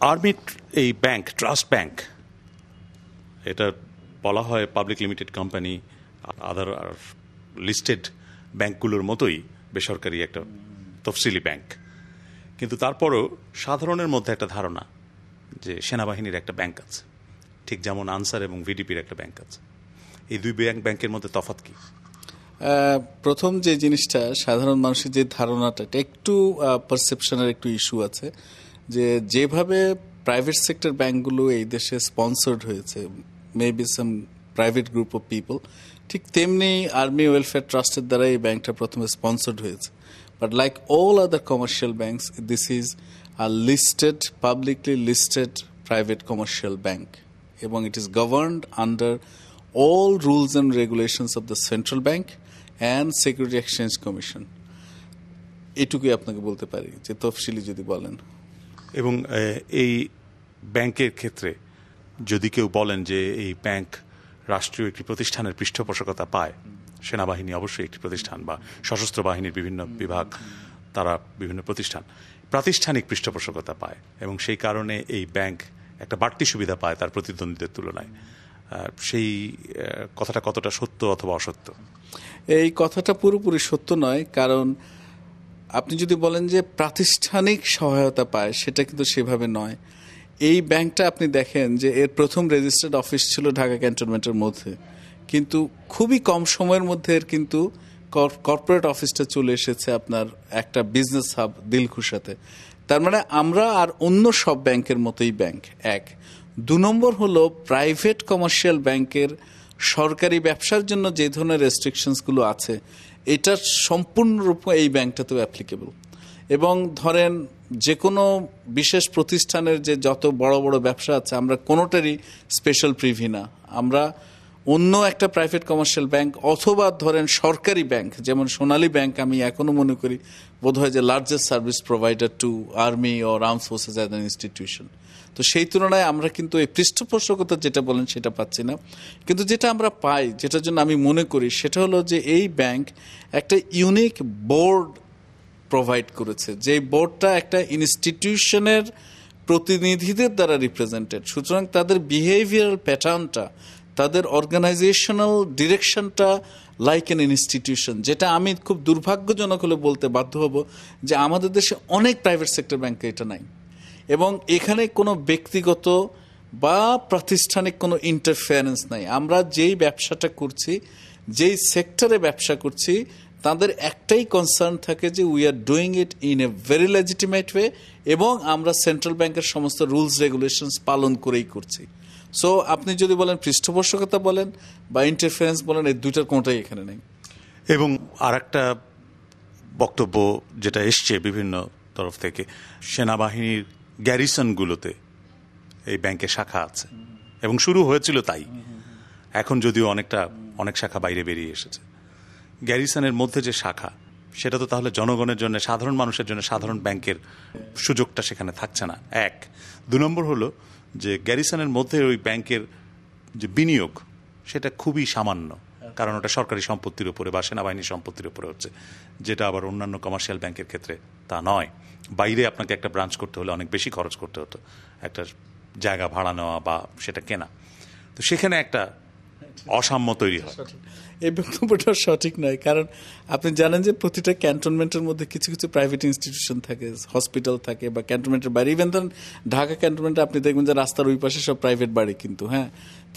Army এই bank trust bank এটা বলা হয় public limited company other listed ব্যাংকগুলোর মতোই বেসরকারি একটা তফসিলি ব্যাংক কিন্তু তারপরও সাধারণের মধ্যে একটা ধারণা যে সেনাবাহিনীর একটা ব্যাংক আছে। ঠিক যেমন আনসার এবং ভিডিপির একটা ব্যাংক আছে। এই দুই ব্যাংক ব্যাংকের মধ্যে তফাত কি? প্রথম যে জিনিসটা, সাধারণ মানুষের যে ধারণাটা একটু পারসেপশনের একটু ইস্যু আছে। যে যেভাবে প্রাইভেট সেক্টর ব্যাংকগুলো এই দেশে স্পন্সর্ড হয়েছে maybe some private group of people ঠিক তেমনি আর্মি ওয়েলফেয়ার ট্রাস্টের দ্বারা এই ব্যাংকটা প্রথমে স্পন্সর্ড হয়েছে। But like all other commercial banks this is a listed publicly listed private commercial bank এবং it is governed under all rules and regulations of the central bank and security exchange commission এটুকুই আপনাকে বলতে পারি, যে তফসিলি যদি বলেন। এবং এই ব্যাংকের ক্ষেত্রে যদি কেউ বলেন যে এই ব্যাংক রাষ্ট্রীয় একটি প্রতিষ্ঠানের পৃষ্ঠপোষকতা পায়, সেনাবাহিনী অবশ্যই একটি প্রতিষ্ঠান বা সশস্ত্র বাহিনীর বিভিন্ন বিভাগ, তারা বিভিন্ন প্রতিষ্ঠান প্রাতিষ্ঠানিক পৃষ্ঠপোষকতা পায় এবং সেই কারণে এই ব্যাংক একটা বাড়তি সুবিধা পায় তার প্রতিদ্বন্দ্বীদের তুলনায়। সেই কথাটা কতটা সত্য অথবা অসত্য? এই কথাটা পুরোপুরি সত্য নয়, কারণ আপনি যদি বলেন যে প্রাতিষ্ঠানিক সহায়তা পায়, সেটা কিন্তু সেভাবে নয়। এই ব্যাংকটা আপনি দেখেন যে এর প্রথম রেজিস্টার্ড অফিস ছিল ঢাকা ক্যান্টনমেন্টের মধ্যে। কিন্তু খুবই কম সময়ের মধ্যে এর কিন্তু কর্পোরেট অফিসটা চলে এসেছে আপনার একটা বিজনেস হাব দিলখুশাতে তার মানে আমরা আর অন্য সব ব্যাংকের মতোই ব্যাংক, এক। দু নম্বর হলো প্রাইভেট কমার্শিয়াল ব্যাংকের সরকারি ব্যবসার জন্য যে ধরনের রেস্ট্রিকশনসগুলো আছে এটা সম্পূর্ণরূপে এই ব্যাংকটাতেও অ্যাপ্লিকেবল এবং ধরেন যে কোনো বিশেষ প্রতিষ্ঠানের যে যত বড় বড় ব্যবসা আছে, আমরা কোনোটারই স্পেশাল প্রিভি না। আমরা অন্য একটা প্রাইভেট কমার্শিয়াল ব্যাংক অথবা ধরেন সরকারি ব্যাংক যেমন সোনালী ব্যাংক আমি এখনও মনে করি বোধ হয় যে largest service provider to army O arms forces as an institution তো সেই তুলনায় আমরা কিন্তু এই পৃষ্ঠপোষকতা যেটা বলেন সেটা পাচ্ছি না। কিন্তু যেটা আমরা পাই, যেটার জন্য আমি মনে করি, সেটা হলো যে এই ব্যাংক একটা ইউনিক বোর্ড প্রোভাইড করেছে, যে বোর্ডটা একটা ইনস্টিটিউশনের প্রতিনিধিদের দ্বারা রিপ্রেজেন্টেড সুতরাং তাদের বিহেভিয়ারাল প্যাটার্নটা তাদের অর্গানাইজেশনাল ডিরেকশনটা লাইক এন ইনস্টিটিউশন যেটা আমি খুব দুর্ভাগ্যজনক হলে বলতে বাধ্য হব যে আমাদের দেশে অনেক প্রাইভেট সেক্টর ব্যাংকে এটা নাই। এবং এখানে কোনো ব্যক্তিগত বা প্রাতিষ্ঠানিক কোনো ইন্টারফেয়ারেন্স নাই। আমরা যেই ব্যবসাটা করছি, যেই সেক্টরে ব্যবসা করছি, তাদের একটাই কনসার্ন থাকে যে we are doing it in a very legitimate way এবং আমরা সেন্ট্রাল ব্যাংকের সমস্ত রুলস রেগুলেশনস পালন করেই করছি। সো আপনি যদি বলেন পৃষ্ঠপোষকতা বলেন বা ইন্টারফারেন্স বলেন, এই দুইটার কোনটাই এখানে নেই। এবং আর একটা বক্তব্য যেটা এসছে বিভিন্ন তরফ থেকে, সেনাবাহিনীর গ্যারিসনগুলোতে এই ব্যাংকের শাখা আছে। এবং শুরু হয়েছিল তাই। এখন যদিও অনেকটা, অনেক শাখা বাইরে বেরিয়ে এসেছে। গ্যারিসনের মধ্যে যে শাখা, সেটা তো তাহলে জনগণের জন্য, সাধারণ মানুষের জন্য, সাধারণ ব্যাংকের সুযোগটা সেখানে থাকছে না। এক। দু নম্বর হলো যে গ্যারিসনের মধ্যে ওই ব্যাংকের যে বিনিয়োগ সেটা খুবই সামান্য। কারণ ওটা সরকারি সম্পত্তির উপরে বা সেনাবাহিনীর সম্পত্তির উপরে হচ্ছে। যেটা আবার অন্যান্য কমার্শিয়াল ব্যাংকের ক্ষেত্রে তা নয়। বাইরে আপনাকে একটা ব্রাঞ্চ করতে হলে অনেক বেশি খরচ করতে হতো। একটা জায়গা ভাড়া নেওয়া বা সেটা কেনা। তো সেখানে একটা অসাম্য তৈরি হয়। এই বক্তব্যটা সঠিক নয়, কারণ আপনি জানেন যে প্রতিটা ক্যান্টনমেন্টের মধ্যে কিছু কিছু প্রাইভেট ইনস্টিটিউশন থাকে হসপিটাল থাকে বা ক্যান্টনমেন্টের বাড়ি। ইভেন ধরেন ঢাকা ক্যান্টনমেন্টে আপনি দেখবেন যে রাস্তার ওই পাশে সব প্রাইভেট বাড়ি কিন্তু হ্যাঁ?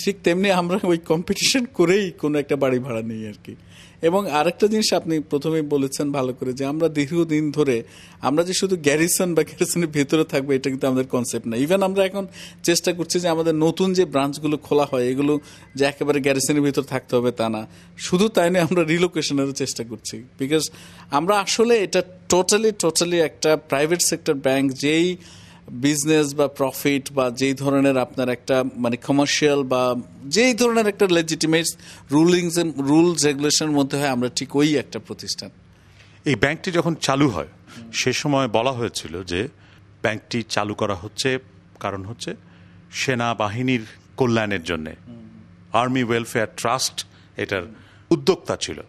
ঠিক তেমনি আমরা ওই কম্পিটিশন করেই কোনো একটা বাড়ি ভাড়া নিই আর কি। এবং আরেকটা জিনিস আপনি প্রথমেই বলেছেন ভালো করে যে আমরা দীর্ঘদিন ধরে, আমরা যে শুধু গ্যারিসন বা গ্যারিসনের ভেতরে থাকব, এটা কিন্তু আমাদের কনসেপ্ট না। ইভেন আমরা এখন চেষ্টা করছি যে আমাদের নতুন যে ব্রাঞ্চগুলো খোলা হয়, এগুলো যে একেবারে গ্যারিসনের ভিতর থাকতে হবে তা না। শুধু তাই নয় আমরা রিলোকেশনেরও চেষ্টা করছি। বিকজ আমরা আসলে এটা টোটালি টোটালি একটা প্রাইভেট সেক্টর ব্যাংক যেই বিজনেস বা প্রফিট বা যেই ধরনের আপনার একটা মানে কমার্শিয়াল বা যেই ধরনের একটা লেজিটিমেট রুলিংস রুলস রেগুলেশনের মধ্যে হয় আমরা ঠিক ওই একটা প্রতিষ্ঠান। এই ব্যাংকটি যখন চালু হয় সে সময় বলা হয়েছিল যে ব্যাংকটি চালু করা হচ্ছে কারণ হচ্ছে সেনাবাহিনীর কল্যাণের জন্য। আর্মি ওয়েলফেয়ার ট্রাস্ট এটার উদ্যোক্তা ছিল।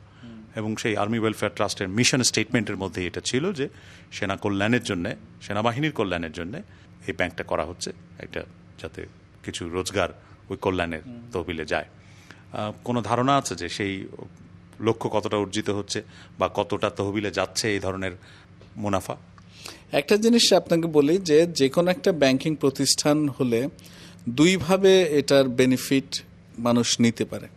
এবং সেই আর্মি ওয়েলফেয়ার ট্রাস্টের মিশন স্টেটমেন্টের মধ্যে এটা ছিল যে সেনা কল্যাণের জন্য সেনাবাহিনীর কল্যাণের জন্য এই ব্যাংকটা করা হচ্ছে একটা যাতে কিছু রোজগার ওই কল্যাণের তহবিলে যায়। কোনো ধারণা আছে যে সেই লক্ষ্য কতটা অর্জিত হচ্ছে বা কতটা তহবিলে যাচ্ছে এই ধরনের মুনাফা? একটা জিনিস আপনাকে বলি যে যে কোনো একটা ব্যাংকিং প্রতিষ্ঠান হলে দুইভাবে এটার বেনিফিট মানুষ নিতে পারে।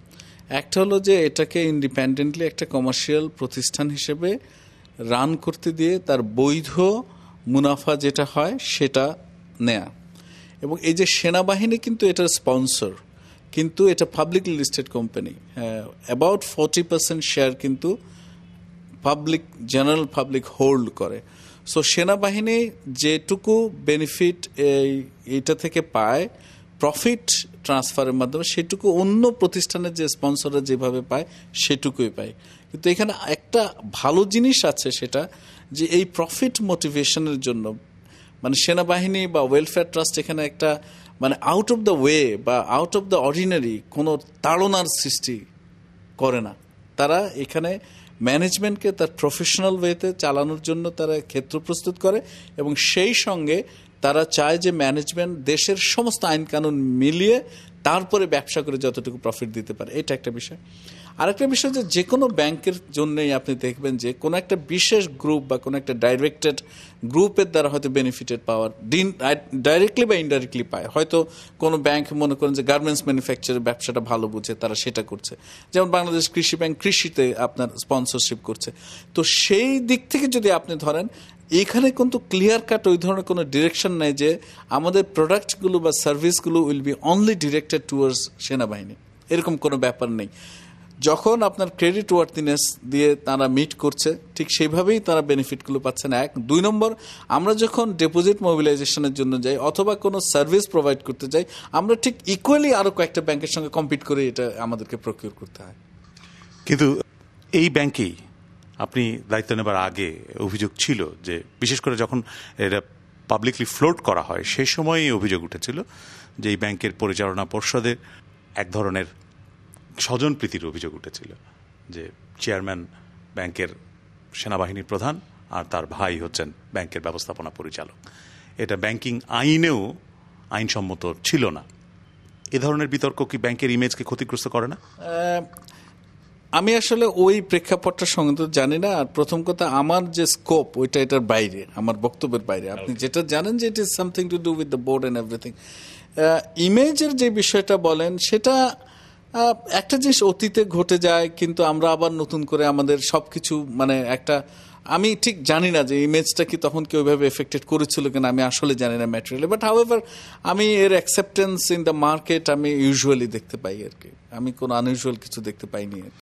একটা হলো যে এটাকে ইন্ডিপেন্ডেন্টলি একটা কমার্শিয়াল প্রতিষ্ঠান হিসেবে রান করতে দিয়ে তার বৈধ মুনাফা যেটা হয় সেটা নেয়া। এবং এই যে সেনাবাহিনী কিন্তু এটার স্পন্সর কিন্তু এটা publicly listed company about forty percent share কিন্তু পাবলিক জেনারেল পাবলিক হোল্ড করে। সো সেনাবাহিনী যেটুকু বেনিফিট এই এটা থেকে পায় প্রফিট ট্রান্সফারের মাধ্যমে সেটুকু অন্য প্রতিষ্ঠানের যে স্পন্সররা যেভাবে পায়, সেটুকুই পায়। কিন্তু এখানে একটা ভালো জিনিস আছে সেটা যে এই প্রফিট মোটিভেশনের জন্য মানে সেনাবাহিনী বা ওয়েলফেয়ার ট্রাস্ট এখানে একটা মানে আউট অফ দ্য ওয়ে বা আউট অফ দ্য অর্ডিনারি কোনো তাড়নার সৃষ্টি করে না। তারা এখানে ম্যানেজমেন্টকে তার প্রফেশনাল ওয়েতে চালানোর জন্য তারা ক্ষেত্র প্রস্তুত করে এবং সেই সঙ্গে তারা চায় যে ম্যানেজমেন্ট দেশের সমস্ত আইন কানুন মিলিয়ে তারপরে ব্যবসা করে যতটুকু প্রফিট দিতে পারে। এটা একটা বিষয়। আরেকটা বিষয় যে যে কোনো ব্যাংকের জন্যই আপনি দেখবেন যে কোনো একটা বিশেষ গ্রুপ বা কোনো একটা ডাইরেক্টেড গ্রুপের দ্বারা হয়তো বেনিফিটেড পাওয়ার ডিন ডাইরেক্টলি বা ইনডাইরেক্টলি পায়। হয়তো কোনো ব্যাংক মনে করেন যে গার্মেন্টস ম্যানুফ্যাকচারের ব্যবসাটা ভালো বুঝে, তারা সেটা করছে। যেমন বাংলাদেশ কৃষি ব্যাংক কৃষিতে আপনার স্পন্সরশিপ করছে। তো সেই দিক থেকে যদি আপনি ধরেন এখানে কিন্তু ক্লিয়ার কাট ওই ধরনের কোনো ডিরেকশন নেই যে আমাদের প্রোডাক্টগুলো বা সার্ভিসগুলো will be only directed towards সেনাবাহিনী। এরকম কোনো ব্যাপার নেই। যখন আপনার ক্রেডিট ওয়ার্থিনেস দিয়ে তারা মিট করছে, ঠিক সেইভাবেই তারা বেনিফিটগুলো পাচ্ছেন এক। দুই নম্বর, আমরা যখন ডিপোজিট মোবিলাইজেশনের জন্য যাই অথবা কোনো সার্ভিস প্রোভাইড করতে যাই, আমরা ঠিক ইকুয়ালি আরও কয়েকটা ব্যাংকের সঙ্গে কম্পিট করে এটা আমাদেরকে প্রকিউর করতে হয়। কিন্তু এই ব্যাংকেই আপনি দায়িত্ব নেবার আগে অভিযোগ ছিল যে, বিশেষ করে যখন এটা পাবলিকলি ফ্লোট করা হয় সেই সময়ই অভিযোগ উঠেছিল যে, এই ব্যাংকের পরিচালনা পর্ষদে এক ধরনের স্বজনপ্রীতির অভিযোগ উঠেছিল যে, চেয়ারম্যান ব্যাংকের সেনাবাহিনীর প্রধান আর তার ভাই হচ্ছেন ব্যাংকের ব্যবস্থাপনা পরিচালক। এটা ব্যাংকিং আইনেও আইনসম্মত ছিল না। এ ধরনের বিতর্ক কি ব্যাংকের ইমেজকে ক্ষতিগ্রস্ত করে না? আমি আসলে ওই প্রেক্ষাপটটা সঙ্গে তো জানি না। আর প্রথম কথা আমার যে স্কোপ ওইটা এটার বাইরে আমার বক্তব্যের বাইরে। আপনি যেটা জানেন যে it is something to do with the board and everything ইমেজের যে বিষয়টা বলেন সেটা একটা জিনিস অতীতে ঘটে যায় কিন্তু আমরা আবার নতুন করে আমাদের সব কিছু মানে একটা আমি ঠিক জানি না যে ইমেজটা কি তখন কি ওইভাবে এফেক্টেড করেছিল কিনা আমি আসলে জানি না ম্যাটেরিয়ালি বাট হাউএভার আমি এর অ্যাকসেপ্টেন্স ইন দ্য মার্কেট আমি ইউজুয়ালি দেখতে পাই আর কি। আমি কোনো আনইউজুয়াল কিছু দেখতে পাইনি আর।